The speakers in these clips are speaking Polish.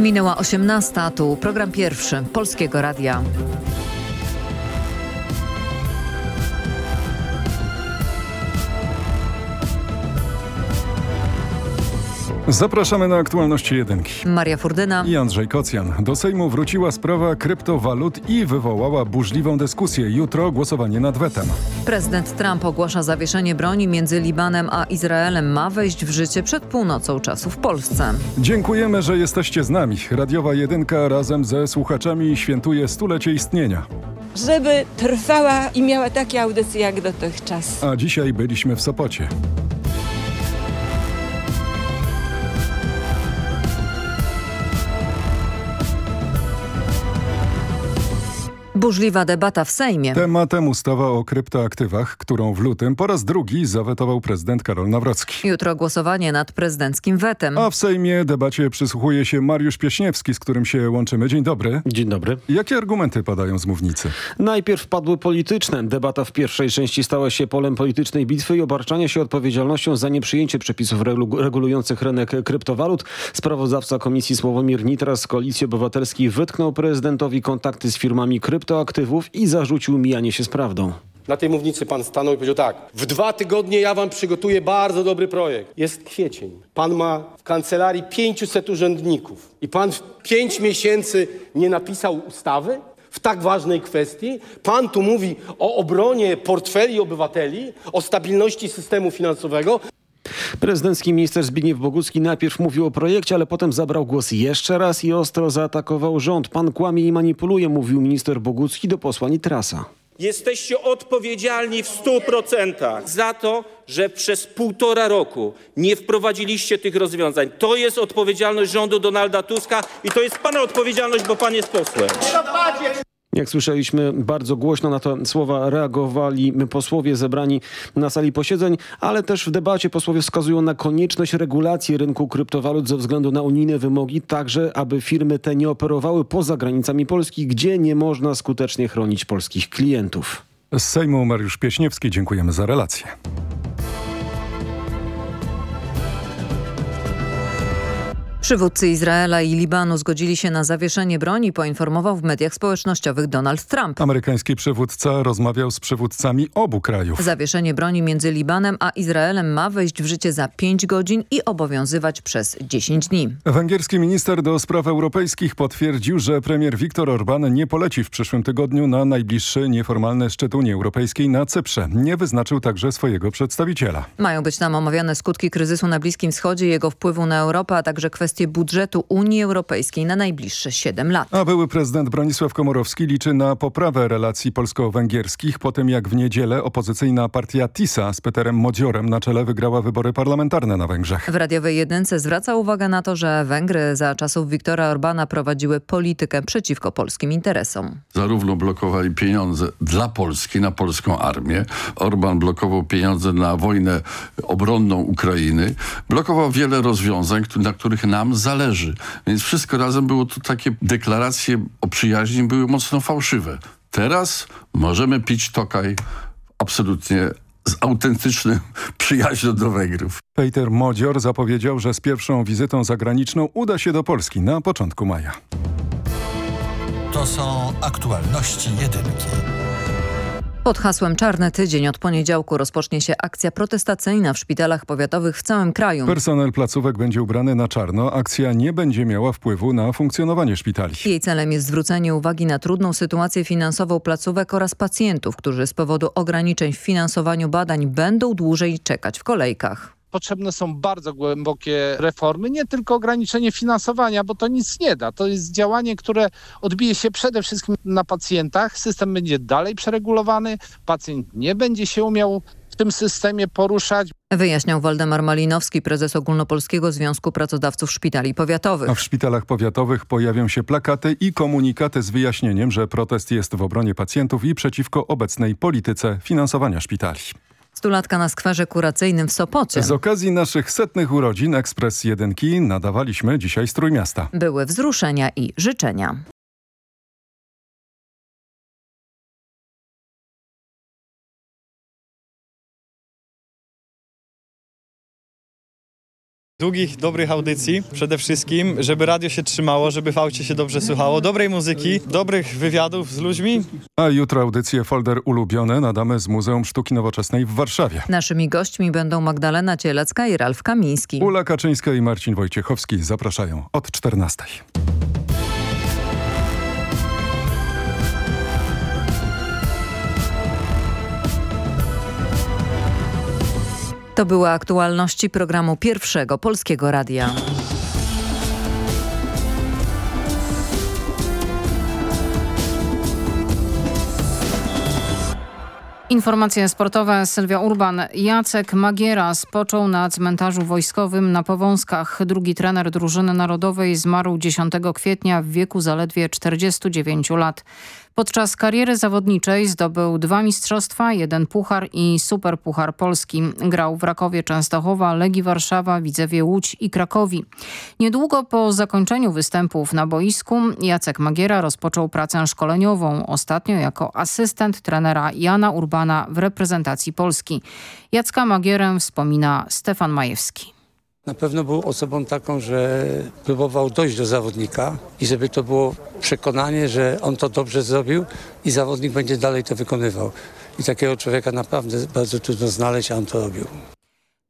Minęła 18, tu program pierwszy Polskiego Radia. Zapraszamy na aktualności jedynki. Maria Furdyna I Andrzej Kocjan. Do Sejmu wróciła sprawa kryptowalut i wywołała burzliwą dyskusję. Jutro głosowanie nad wetem. Prezydent Trump ogłasza zawieszenie broni między Libanem a Izraelem. Ma wejść w życie przed północą czasu w Polsce. Dziękujemy, że jesteście z nami. Radiowa Jedynka razem ze słuchaczami świętuje stulecie istnienia. żeby trwała i miała takie audycje jak dotychczas. A dzisiaj byliśmy w Sopocie. Burzliwa debata w Sejmie. Tematem ustawa o kryptoaktywach, którą w lutym po raz drugi zawetował prezydent Karol Nawrocki. Jutro głosowanie nad prezydenckim wetem. A w Sejmie debacie przysłuchuje się Mariusz Pieśniewski, z którym się łączymy. Dzień dobry. Dzień dobry. Jakie argumenty padają z mównicy? Najpierw padły polityczne. Debata w pierwszej części stała się polem politycznej bitwy i obarczania się odpowiedzialnością za nieprzyjęcie przepisów regu- regulujących rynek kryptowalut. Sprawozdawca Komisji Sławomir Nitras z Koalicji Obywatelskiej wytknął prezydentowi kontakty z firmami kryptoaktywów i zarzucił mijanie się z prawdą. Na tej mównicy pan stanął i powiedział tak. W dwa tygodnie ja wam przygotuję bardzo dobry projekt. Jest kwiecień. Pan ma w kancelarii 500 urzędników. I pan w pięć miesięcy nie napisał ustawy? W tak ważnej kwestii? Pan tu mówi o obronie portfeli obywateli, o stabilności systemu finansowego. Prezydencki minister Zbigniew Bogucki najpierw mówił o projekcie, ale potem zabrał głos jeszcze raz i ostro zaatakował rząd. Pan kłamie i manipuluje, mówił minister Bogucki do posła Nitrasa. Jesteście odpowiedzialni w 100% za to, że przez półtora roku nie wprowadziliście tych rozwiązań. To jest odpowiedzialność rządu Donalda Tuska i to jest pana odpowiedzialność, bo pan jest posłem. Jak słyszeliśmy, bardzo głośno na te słowa reagowali posłowie zebrani na sali posiedzeń, ale też w debacie posłowie wskazują na konieczność regulacji rynku kryptowalut ze względu na unijne wymogi, także aby firmy te nie operowały poza granicami Polski, gdzie nie można skutecznie chronić polskich klientów. Z Sejmu Mariusz Pieśniewski, dziękujemy za relację. Przywódcy Izraela i Libanu zgodzili się na zawieszenie broni, poinformował w mediach społecznościowych Donald Trump. Amerykański przywódca rozmawiał z przywódcami obu krajów. Zawieszenie broni między Libanem a Izraelem ma wejść w życie za 5 godzin i obowiązywać przez 10 dni. Węgierski minister do spraw europejskich potwierdził, że premier Viktor Orban nie poleci w przyszłym tygodniu na najbliższy nieformalny szczyt Unii Europejskiej na Cyprze. Nie wyznaczył także swojego przedstawiciela. Mają być tam omawiane skutki kryzysu na Bliskim Wschodzie, jego wpływu na Europę, a także kwestie budżetu Unii Europejskiej na najbliższe 7 lat. A były prezydent Bronisław Komorowski liczy na poprawę relacji polsko-węgierskich po tym jak w niedzielę opozycyjna partia TISA z Peterem Modziorem na czele wygrała wybory parlamentarne na Węgrzech. W radiowej jedynce zwraca uwagę na to, że Węgry za czasów Viktora Orbana prowadziły politykę przeciwko polskim interesom. zarówno blokowali pieniądze dla Polski, na polską armię. Orban blokował pieniądze na wojnę obronną Ukrainy. Blokował wiele rozwiązań, na których nam zależy. Więc wszystko razem było tu takie deklaracje o przyjaźni były mocno fałszywe. Teraz możemy pić tokaj absolutnie z autentycznym przyjaźnią do Węgrów. Peter Modzior zapowiedział, że z pierwszą wizytą zagraniczną uda się do Polski na początku maja. To są aktualności jedynki. Pod hasłem Czarny Tydzień od poniedziałku rozpocznie się akcja protestacyjna w szpitalach powiatowych w całym kraju. Personel placówek będzie ubrany na czarno. Akcja nie będzie miała wpływu na funkcjonowanie szpitali. Jej celem jest zwrócenie uwagi na trudną sytuację finansową placówek oraz pacjentów, którzy z powodu ograniczeń w finansowaniu badań będą dłużej czekać w kolejkach. Potrzebne są bardzo głębokie reformy, nie tylko ograniczenie finansowania, bo to nic nie da. To jest działanie, które odbije się przede wszystkim na pacjentach. System będzie dalej przeregulowany, pacjent nie będzie się umiał w tym systemie poruszać. Wyjaśniał Waldemar Malinowski, prezes Ogólnopolskiego Związku Pracodawców Szpitali Powiatowych. A w szpitalach powiatowych pojawią się plakaty i komunikaty z wyjaśnieniem, że protest jest w obronie pacjentów i przeciwko obecnej polityce finansowania szpitali. Stulatka na skwerze kuracyjnym w Sopocie. Z okazji naszych setnych urodzin Ekspres Jedynki nadawaliśmy dzisiaj z Trójmiasta. Były wzruszenia i życzenia. Długich, dobrych audycji przede wszystkim, żeby radio się trzymało, żeby w aucie się dobrze słuchało, dobrej muzyki, dobrych wywiadów z ludźmi. A jutro audycję Folder Ulubione nadamy z Muzeum Sztuki Nowoczesnej w Warszawie. Naszymi gośćmi będą Magdalena Cielecka i Ralf Kamiński. Ula Kaczyńska i Marcin Wojciechowski zapraszają od 14. To były aktualności programu Pierwszego Polskiego Radia. Informacje sportowe. Sylwia Urban. Jacek Magiera spoczął na cmentarzu wojskowym na Powązkach. Drugi trener drużyny narodowej zmarł 10 kwietnia w wieku zaledwie 49 lat. Podczas kariery zawodniczej zdobył dwa mistrzostwa, jeden puchar i superpuchar Polski. Grał w Rakowie Częstochowa, Legii Warszawa, Widzewie Łódź i Krakowi. Niedługo po zakończeniu występów na boisku Jacek Magiera rozpoczął pracę szkoleniową, ostatnio jako asystent trenera Jana Urbana w reprezentacji Polski. Jacka Magierę wspomina Stefan Majewski. Na pewno był osobą taką, że próbował dojść do zawodnika i żeby to było przekonanie, że on to dobrze zrobił i zawodnik będzie dalej to wykonywał. I takiego człowieka naprawdę bardzo trudno znaleźć, a on to robił.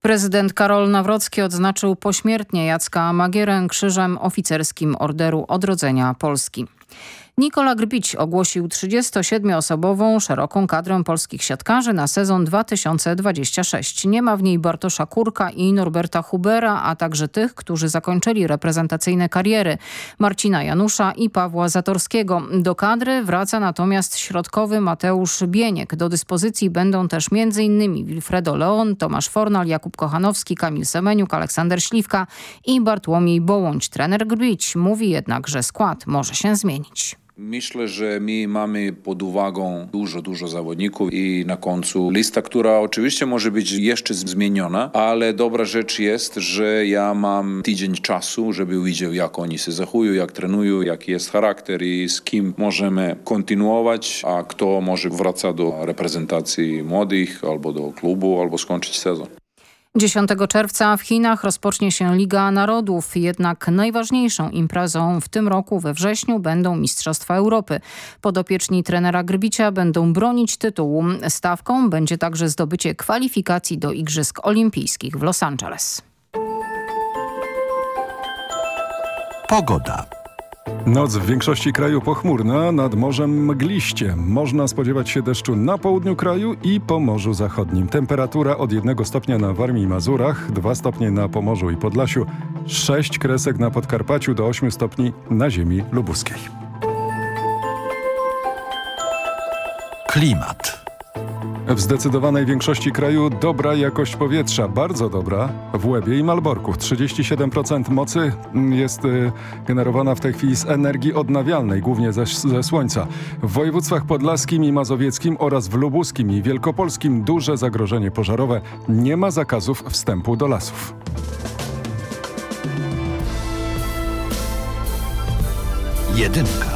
Prezydent Karol Nawrocki odznaczył pośmiertnie Jacka Magierę krzyżem oficerskim Orderu Odrodzenia Polski. Nikola Grbić ogłosił 37-osobową szeroką kadrę polskich siatkarzy na sezon 2026. Nie ma w niej Bartosza Kurka i Norberta Hubera, a także tych, którzy zakończyli reprezentacyjne kariery Marcina Janusza i Pawła Zatorskiego. Do kadry wraca natomiast środkowy Mateusz Bieniek. Do dyspozycji będą też m.in. Wilfredo Leon, Tomasz Fornal, Jakub Kochanowski, Kamil Semeniuk, Aleksander Śliwka i Bartłomiej Bołądź. Trener Grbić mówi jednak, że skład może się zmienić. Myślę, że my mamy pod uwagą dużo, dużo zawodników i na końcu lista, która oczywiście może być jeszcze zmieniona, ale dobra rzecz jest, że ja mam tydzień czasu, żeby widział jak oni się zachowują, jak trenują, jaki jest charakter i z kim możemy kontynuować, a kto może wracać do reprezentacji młodych albo do klubu, albo skończyć sezon. 10 czerwca w Chinach rozpocznie się Liga Narodów, jednak najważniejszą imprezą w tym roku we wrześniu będą Mistrzostwa Europy. Podopieczni trenera Grbicia będą bronić tytułu. Stawką będzie także zdobycie kwalifikacji do Igrzysk Olimpijskich w Los Angeles. Pogoda. Noc w większości kraju pochmurna, nad morzem mgliście. Można spodziewać się deszczu na południu kraju i po Morzu Zachodnim. Temperatura od 1 stopnia na Warmii i Mazurach, 2 stopnie na Pomorzu i Podlasiu, 6 kresek na Podkarpaciu do 8 stopni na ziemi lubuskiej. Klimat. W zdecydowanej większości kraju dobra jakość powietrza, bardzo dobra w Łebie i Malborku. 37% mocy jest y, generowana w tej chwili z energii odnawialnej, głównie ze, ze słońca. W województwach podlaskim i mazowieckim oraz w lubuskim i wielkopolskim duże zagrożenie pożarowe. Nie ma zakazów wstępu do lasów. Jedynka.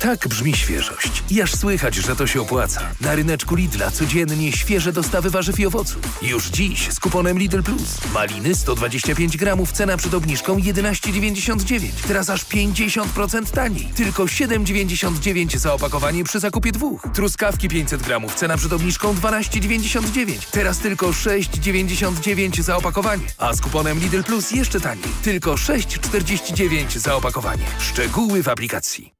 Tak brzmi świeżość. Jaż słychać, że to się opłaca. Na ryneczku Lidla codziennie świeże dostawy warzyw i owoców. Już dziś z kuponem Lidl Plus. Maliny 125 gramów, cena przed obniżką 11,99. Teraz aż 50% taniej. Tylko 7,99 za opakowanie przy zakupie dwóch. Truskawki 500 gramów, cena przed obniżką 12,99. Teraz tylko 6,99 za opakowanie. A z kuponem Lidl Plus jeszcze taniej. Tylko 6,49 za opakowanie. Szczegóły w aplikacji.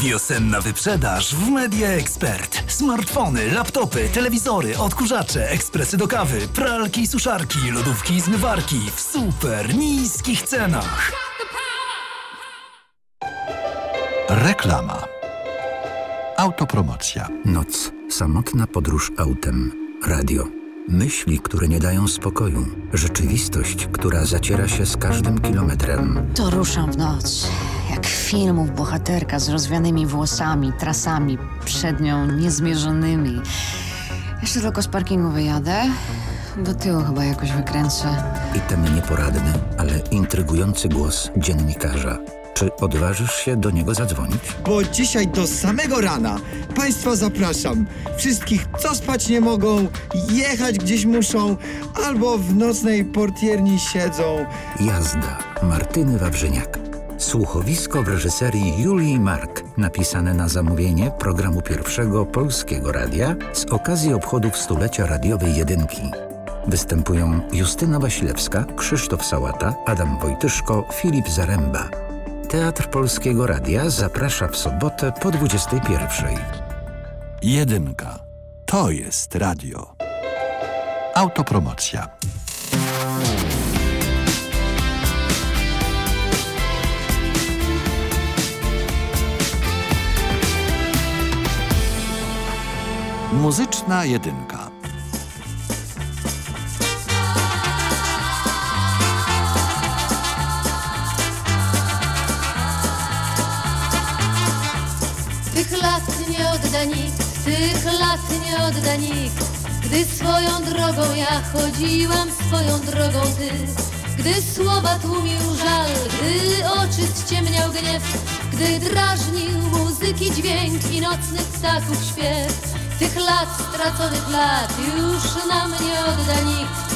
Wiosenna wyprzedaż w Media Expert. Smartfony, laptopy, telewizory, odkurzacze, ekspresy do kawy, pralki i suszarki, lodówki i zmywarki w super niskich cenach. Reklama. Autopromocja. Noc. Samotna podróż autem. Radio. Myśli, które nie dają spokoju. Rzeczywistość, która zaciera się z każdym kilometrem. To ruszam w noc. Jak filmów bohaterka z rozwianymi włosami, trasami przed nią niezmierzonymi. Jeszcze tylko z parkingu wyjadę. Do tyłu chyba jakoś wykręcę. I ten nieporadny, ale intrygujący głos dziennikarza. Czy odważysz się do niego zadzwonić? Bo dzisiaj do samego rana Państwa zapraszam. Wszystkich, co spać nie mogą, jechać gdzieś muszą, albo w nocnej portierni siedzą. Jazda Martyny Wawrzyniak. Słuchowisko w reżyserii Julii Mark, napisane na zamówienie programu pierwszego Polskiego Radia z okazji obchodów stulecia radiowej jedynki. Występują Justyna Wasilewska, Krzysztof Sałata, Adam Wojtyszko, Filip Zaręba. Teatr Polskiego Radia zaprasza w sobotę po 21. Jedynka. To jest radio. Autopromocja. Muzyczna jedynka. Nie odda nikt, tych lat nie odda nikt. Gdy swoją drogą ja chodziłam, swoją drogą ty. Gdy słowa tłumił żal, gdy oczy ściemniał gniew, gdy drażnił muzyki dźwięk i nocnych ptaków śpiew. Tych lat, straconych lat już nam nie odda nikt.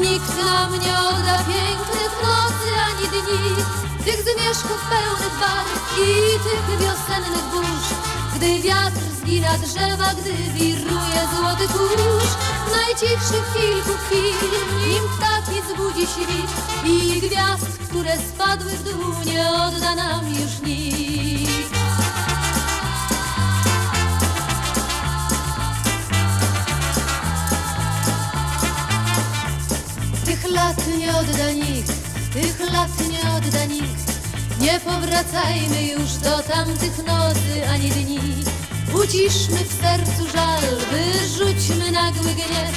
Nikt nam nie odda pięknych nocy ani dni, tych zmierzchów pełnych barw i tych wiosennych burz. Gdy wiatr zgina drzewa, gdy wiruje złoty kurz, najcichszych kilku chwil, nim ptaki zbudzi świt i gwiazd, które spadły w dół, nie odda nam już nikt. Tych lat nie odda nikt, tych lat nie odda nikt. Nie powracajmy już do tamtych nocy ani dni. Uciszmy w sercu żal, wyrzućmy nagły gniew.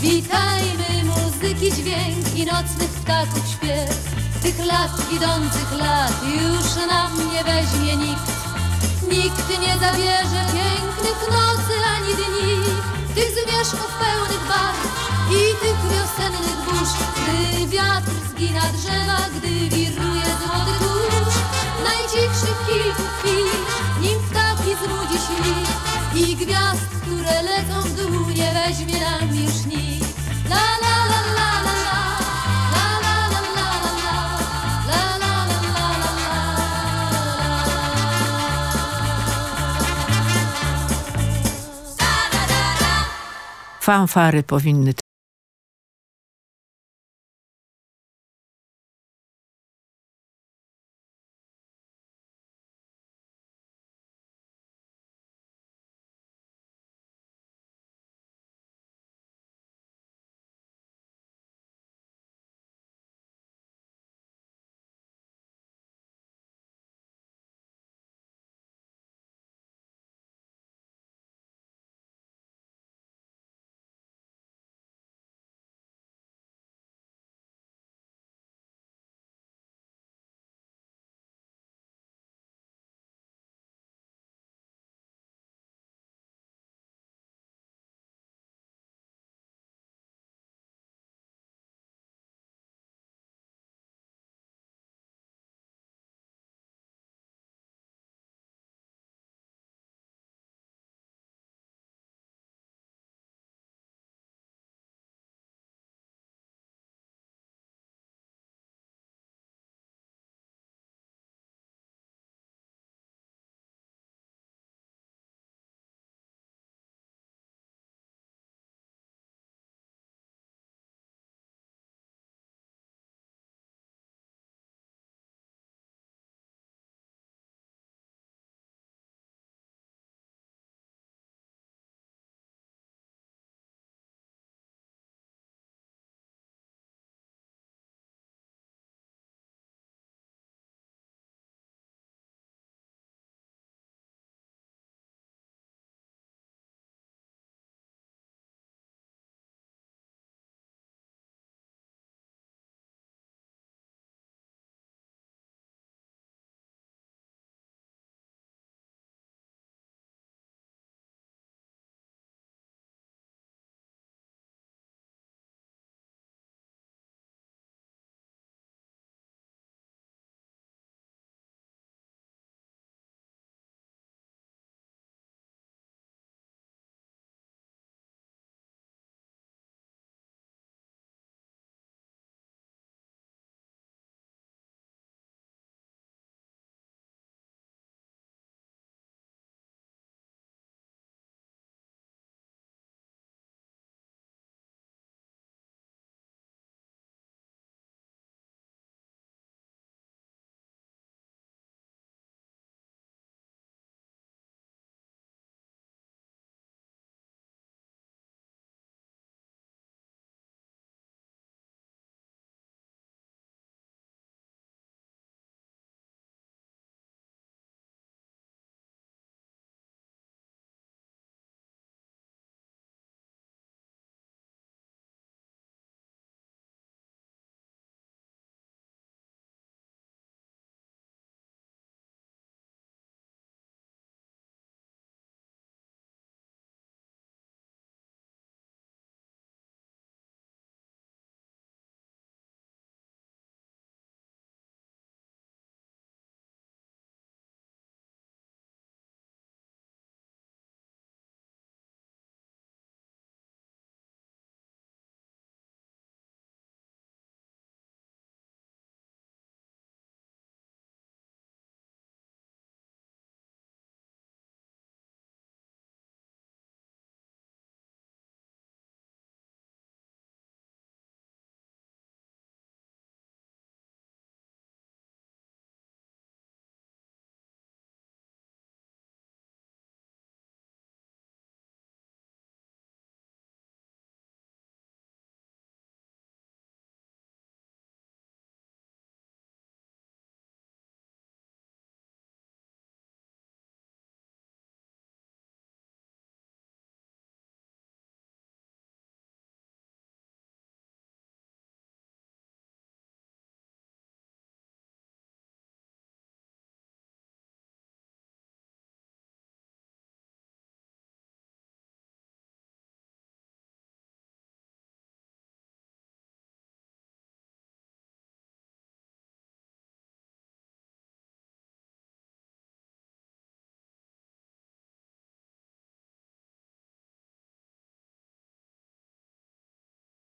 Witajmy muzyki dźwięk i nocnych ptaków śpiew. Tych lat idących lat już nam nie weźmie nikt. Nikt nie zabierze pięknych nocy ani dni. Tych zmierzchów pełnych barw i tych wiosennych burz, gdy wiatr zgina drzewa, gdy wiruje złoty kurz, najcichszych kilku chwil, nim ptaki i gwiazd, które lecą w dół, nie weźmie nam już nikt. La. La la la la la Fanfary powinny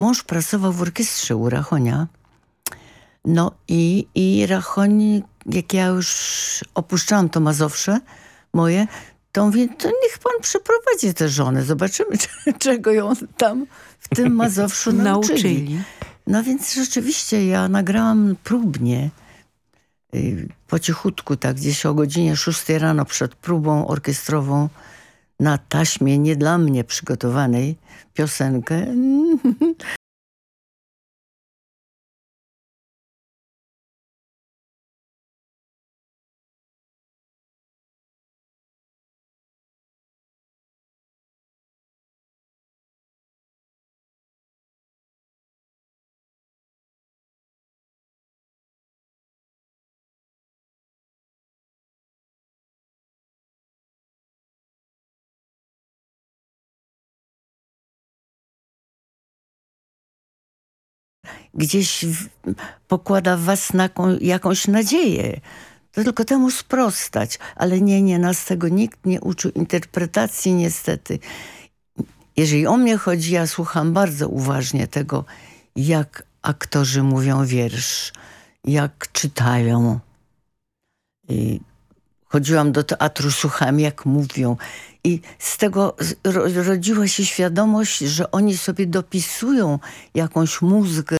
Mąż pracował w orkiestrze u Rachonia. No i, i Rachoń, jak ja już opuszczałam to Mazowsze moje, to mówię, to niech pan przeprowadzi tę żonę. Zobaczymy, czego ją tam w tym Mazowszu nauczyli. Nauczyli. No więc rzeczywiście ja nagrałam próbnie y, po cichutku, tak gdzieś o godzinie 6 rano przed próbą orkiestrową na taśmie nie dla mnie przygotowanej piosenkę. gdzieś w, pokłada w was na, jakąś nadzieję. To tylko temu sprostać. Ale nie, nie, nas tego nikt nie uczył. Interpretacji niestety. Jeżeli o mnie chodzi, ja słucham bardzo uważnie tego, jak aktorzy mówią wiersz, jak czytają. I chodziłam do teatru, słuchałam jak mówią. I z tego rodziła się świadomość, że oni sobie dopisują jakąś mózgę,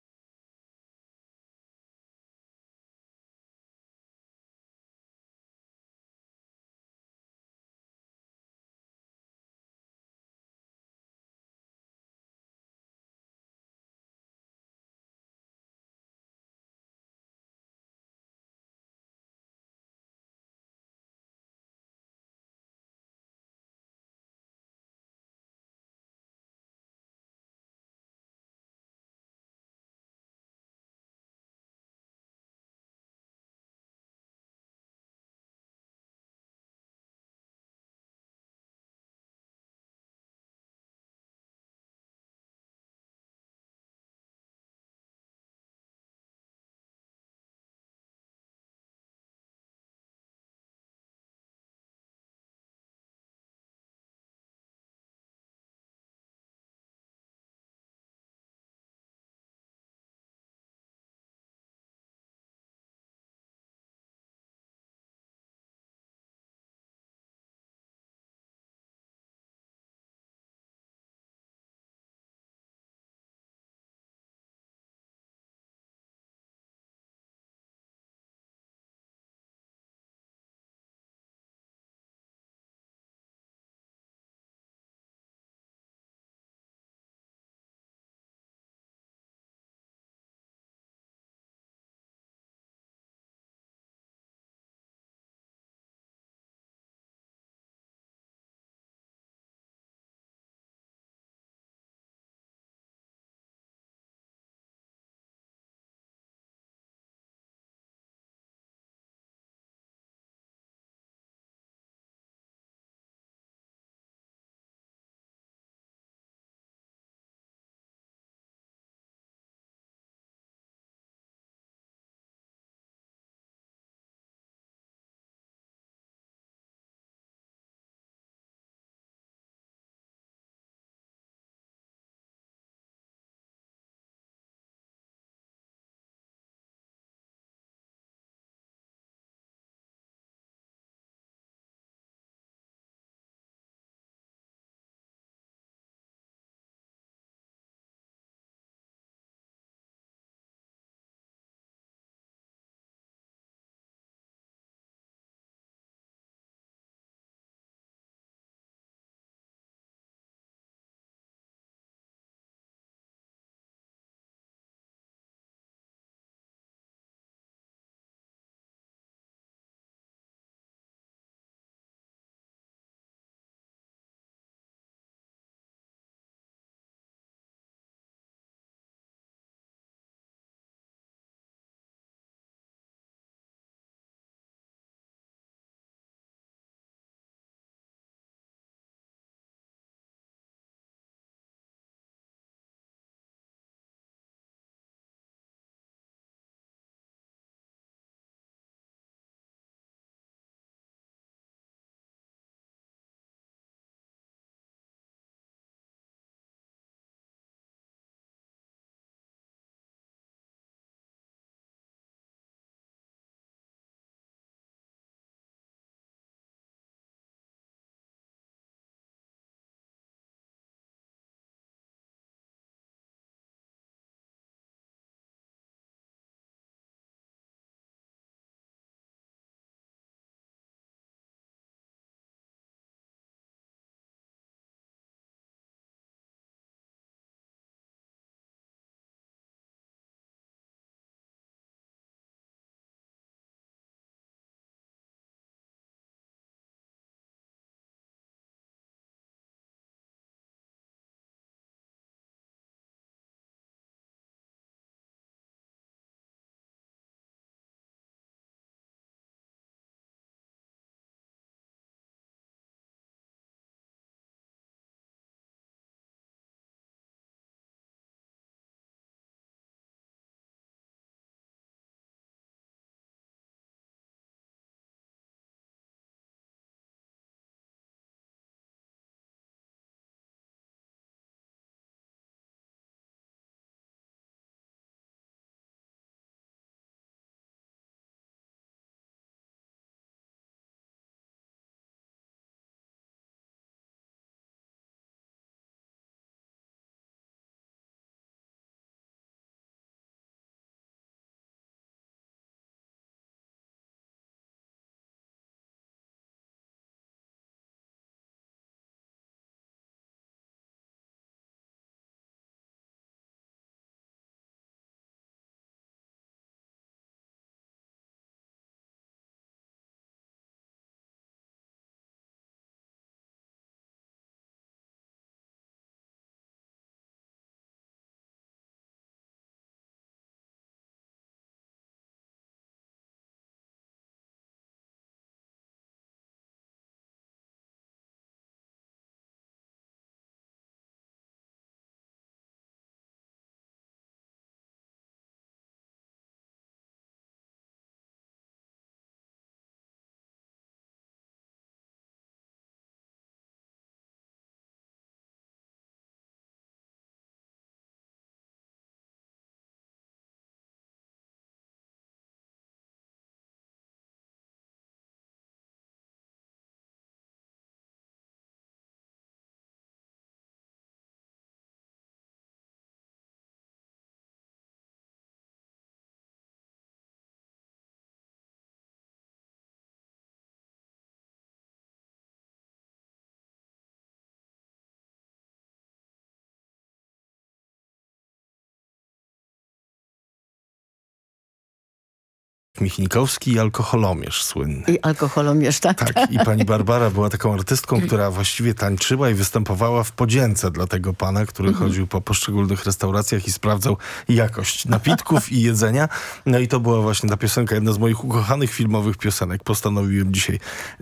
Michnikowski i alkoholomierz słynny. I alkoholomierz, tak? Tak, i pani Barbara była taką artystką, która właściwie tańczyła i występowała w podzięce dla tego pana, który Mhm. chodził po poszczególnych restauracjach i sprawdzał jakość napitków i jedzenia. No i to była właśnie ta piosenka, jedna z moich ukochanych filmowych piosenek. Postanowiłem dzisiaj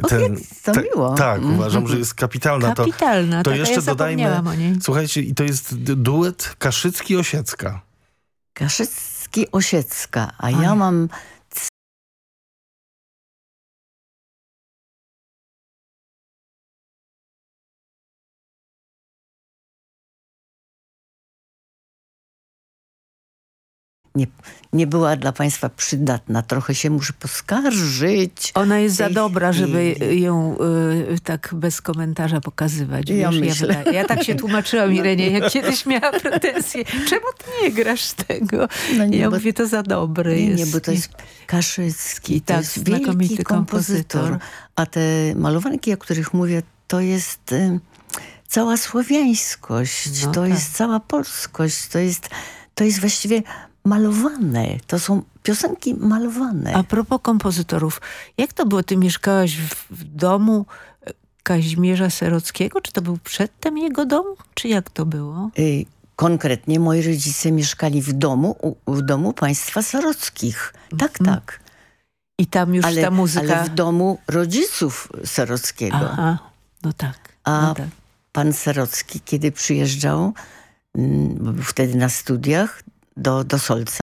ten... to te- miło. Tak, Mhm. uważam, że jest kapitalna. To- Kapitalna, to tak, a jeszcze ja dodajmy, o niej. słuchajcie, i to jest duet Kaszycki-Osiecka. Kaszycki Osiecka, a ja mam nie, nie była dla Państwa przydatna. Trochę się muszę poskarżyć. Ona jest za dobra, żeby ją y, tak bez komentarza pokazywać. Ja wiesz, myślę. Ja, ja tak się tłumaczyłam Irenie, jak kiedyś miała pretensje. Czemu ty nie grasz tego? No nie, ja bo- mówię, to za dobry Nie, jest. nie, bo to jest Kaszycki, to tak, jest wielki kompozytor. kompozytor. A te malowanki, o których mówię, to jest y, cała słowiańskość, No to tak. jest cała polskość, to jest, to jest właściwie malowane. To są piosenki malowane. A propos kompozytorów, jak to było? Ty mieszkałaś w, domu e, Kazimierza Serockiego? Czy to był przedtem jego dom? Czy jak to było? Y, Konkretnie moi rodzice mieszkali w domu, u- w domu państwa Serockich. Tak, tak. I tam już ale, ta muzyka... Ale w domu rodziców Serockiego. Aha, no tak. A no tak. pan Serocki, kiedy przyjeżdżał, mm, bo był wtedy na studiach do, do Solca,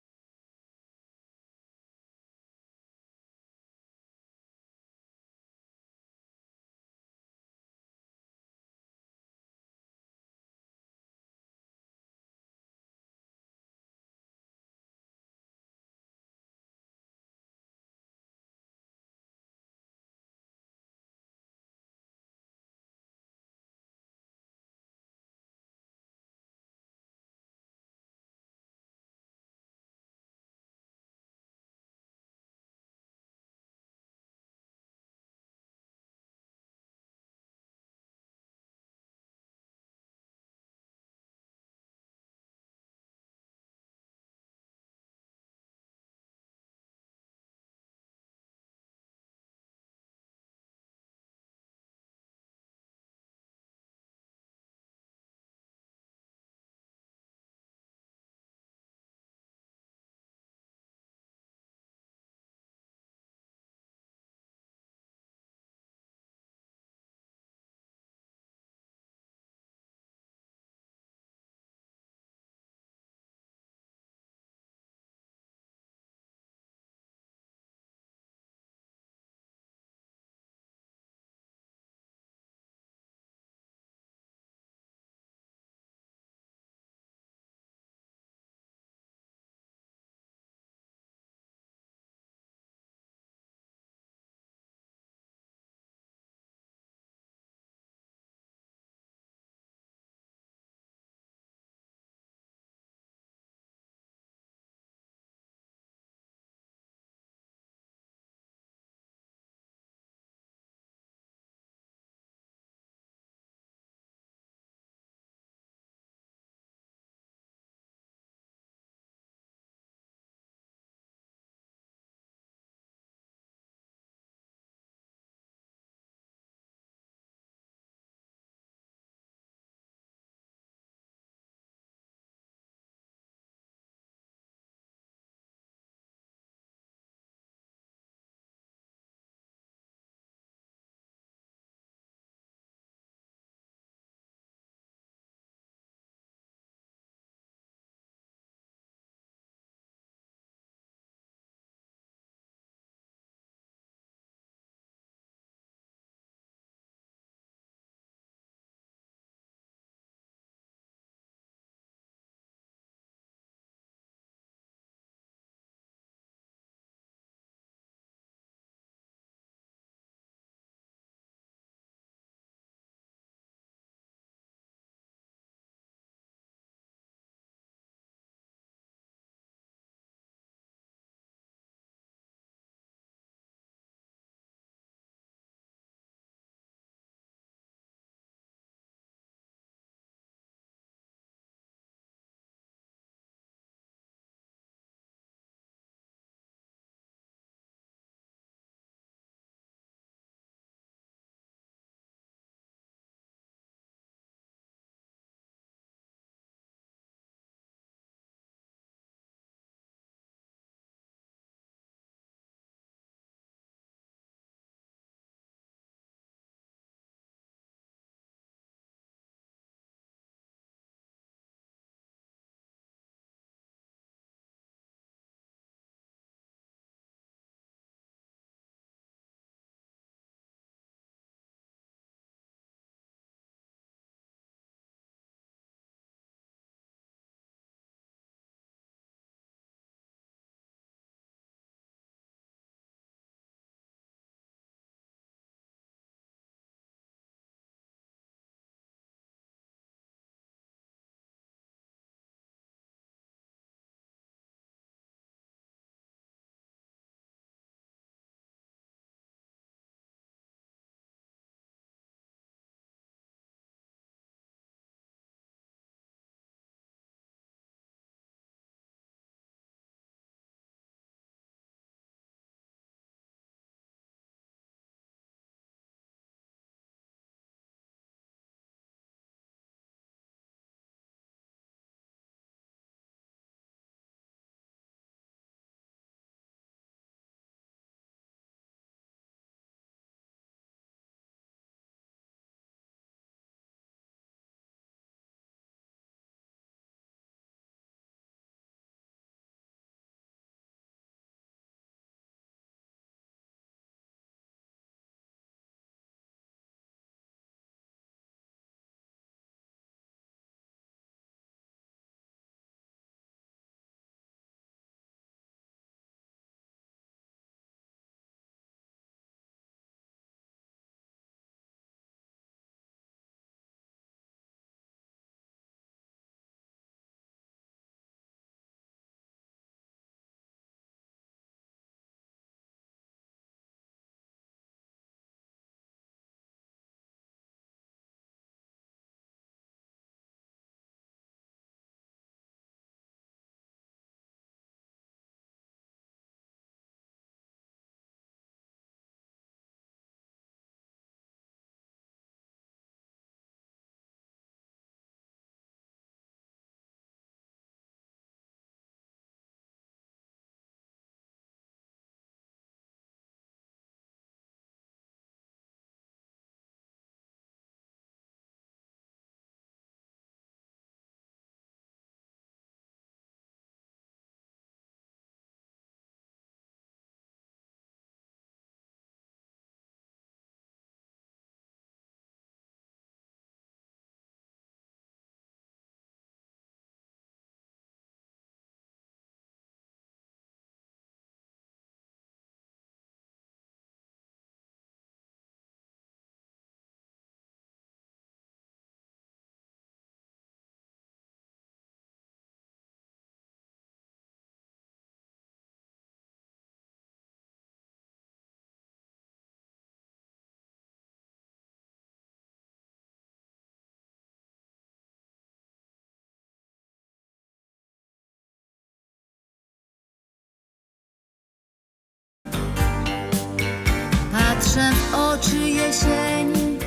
Patrzę w oczy jesieni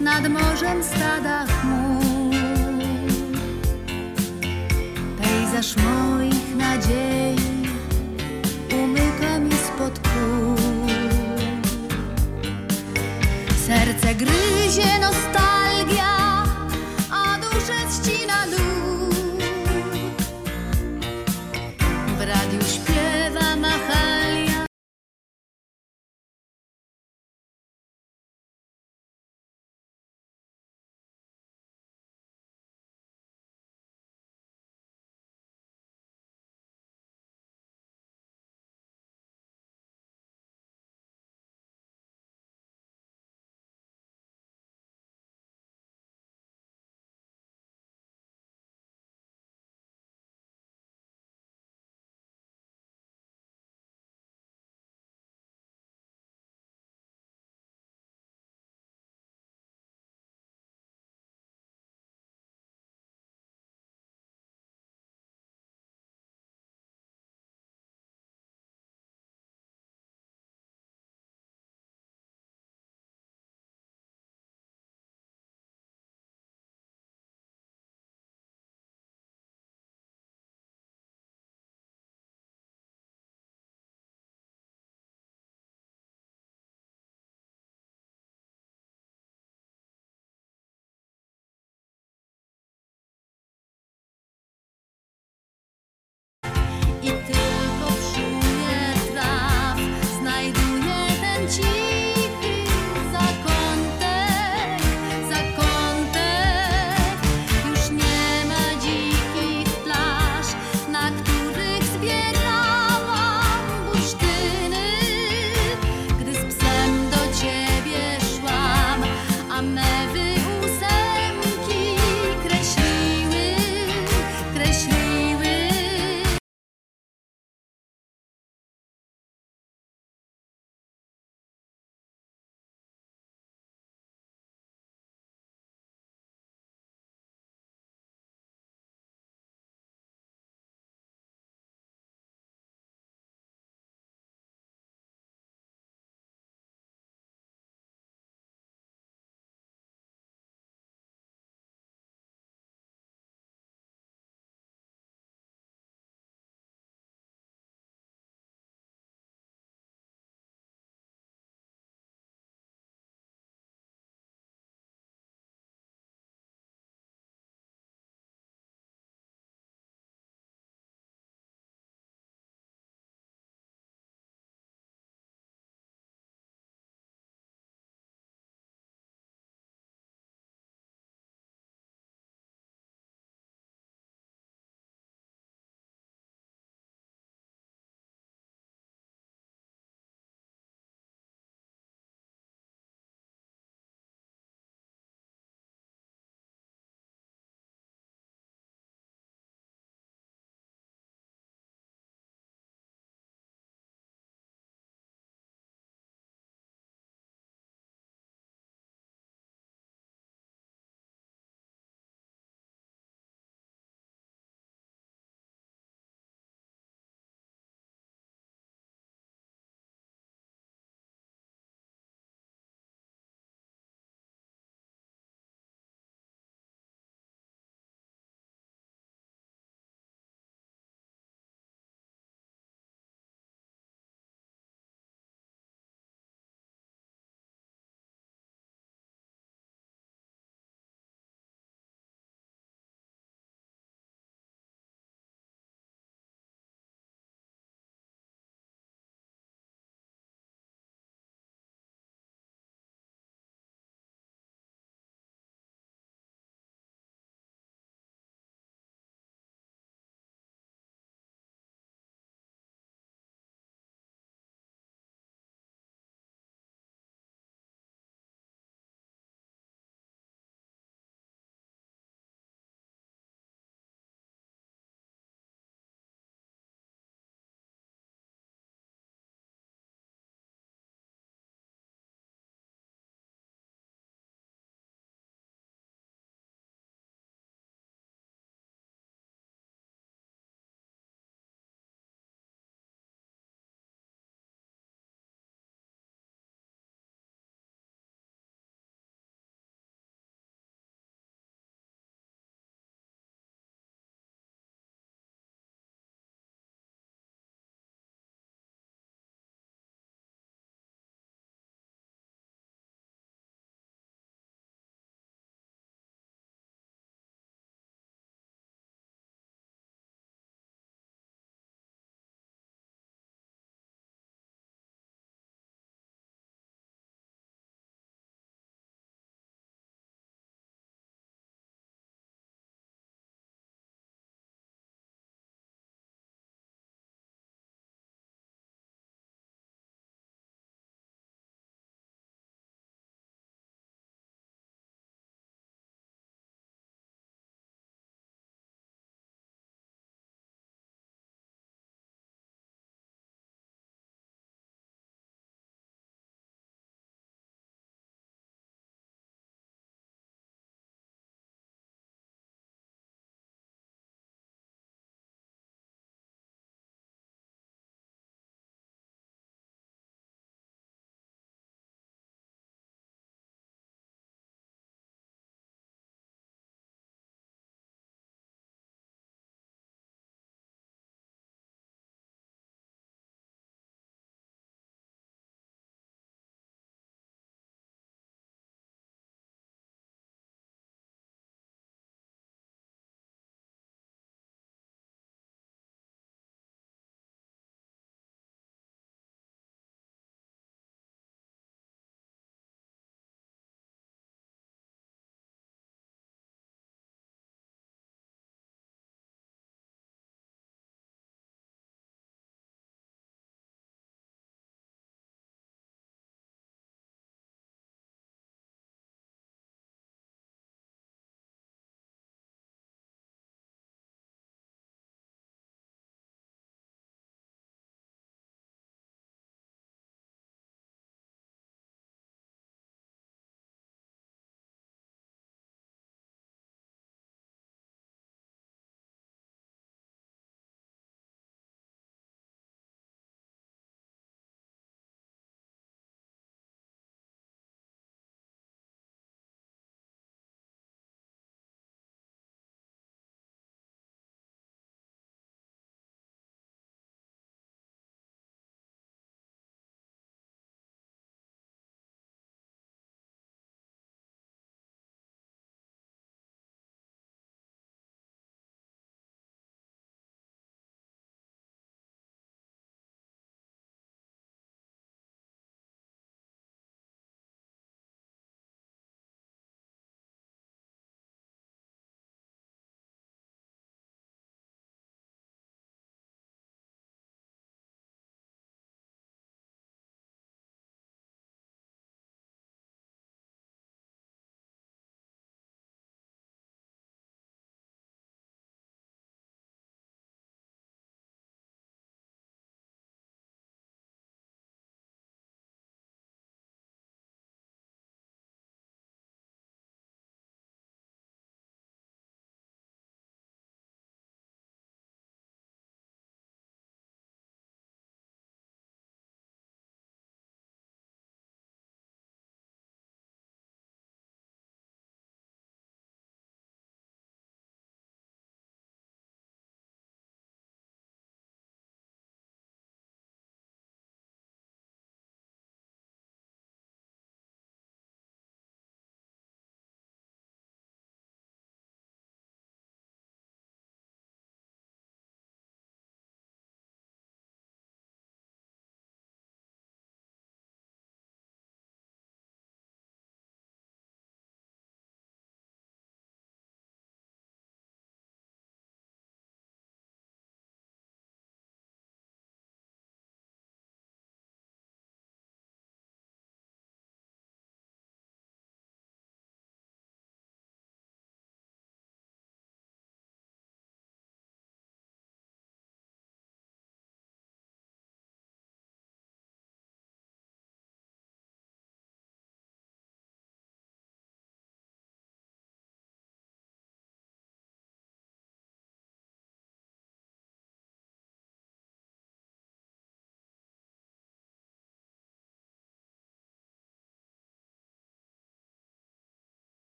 nad morzem stada chmur. Pejzaż moich nadziei umyka mi spod kół. Serce gryzie nostalgia,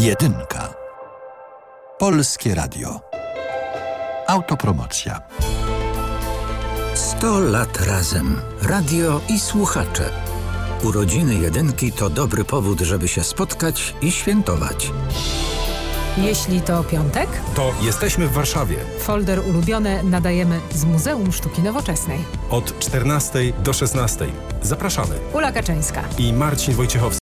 Jedynka. Polskie Radio. Autopromocja. 100 lat razem. Radio i słuchacze. Urodziny jedynki to dobry powód, żeby się spotkać i świętować. Jeśli to piątek, To jesteśmy w Warszawie. folder ulubione nadajemy z Muzeum Sztuki Nowoczesnej. Od 14 do 16. Zapraszamy. Ula Kaczyńska. I Marcin Wojciechowski.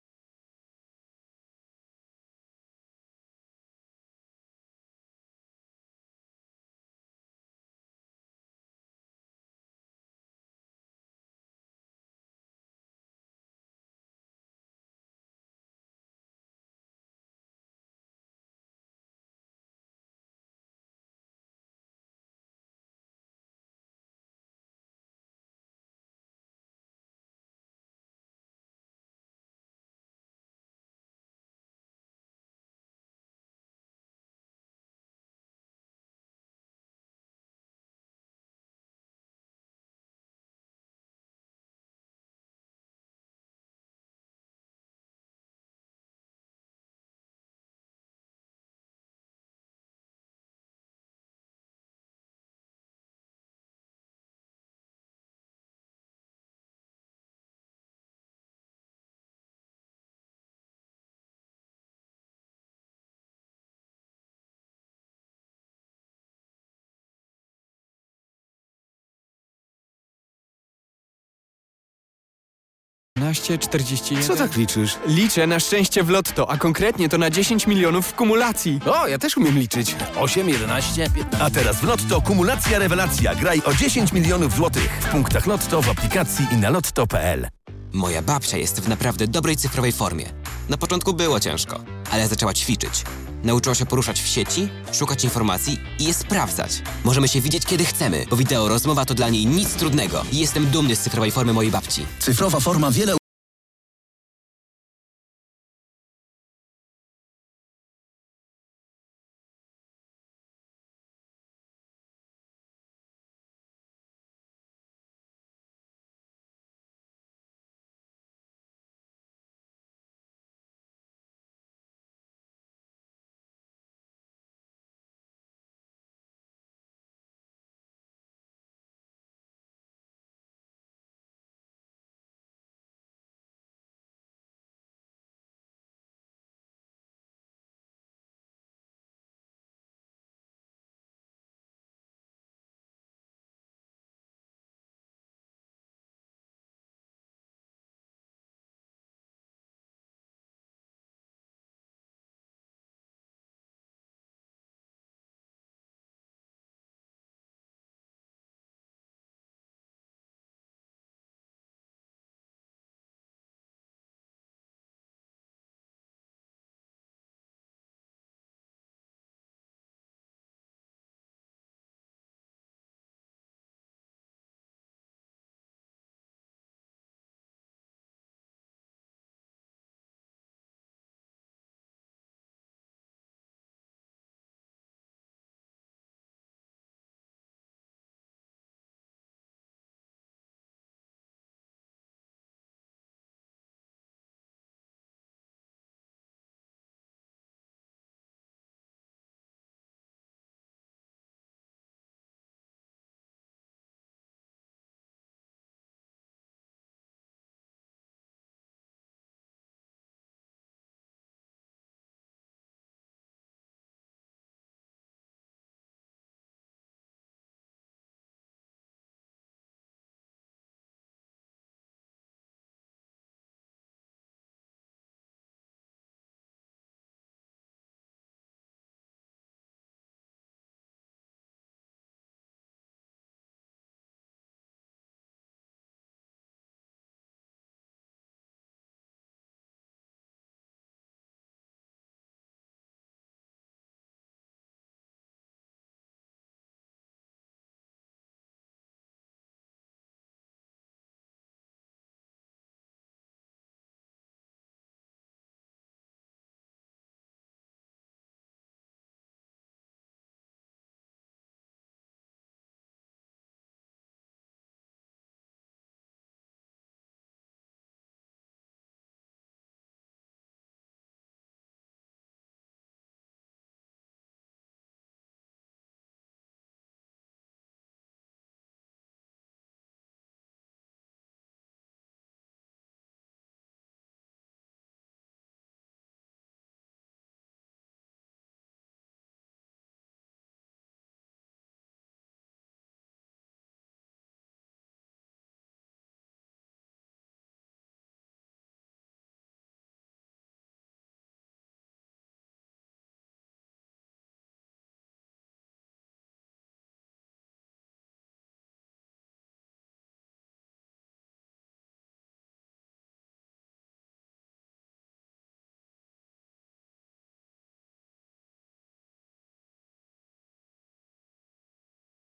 Co tak liczysz? Liczę na szczęście w lotto, a konkretnie to na 10 milionów w kumulacji. O, ja też umiem liczyć. 8, 11, 15. A teraz w Lotto kumulacja rewelacja. Graj o 10 milionów złotych. W punktach Lotto, w aplikacji i na lotto.pl. Moja babcia jest w naprawdę dobrej cyfrowej formie. Na początku było ciężko, ale zaczęła ćwiczyć. Nauczyła się poruszać w sieci, szukać informacji i je sprawdzać. Możemy się widzieć kiedy chcemy, bo wideo rozmowa to dla niej nic trudnego. I jestem dumny z cyfrowej formy mojej babci. Cyfrowa forma wiele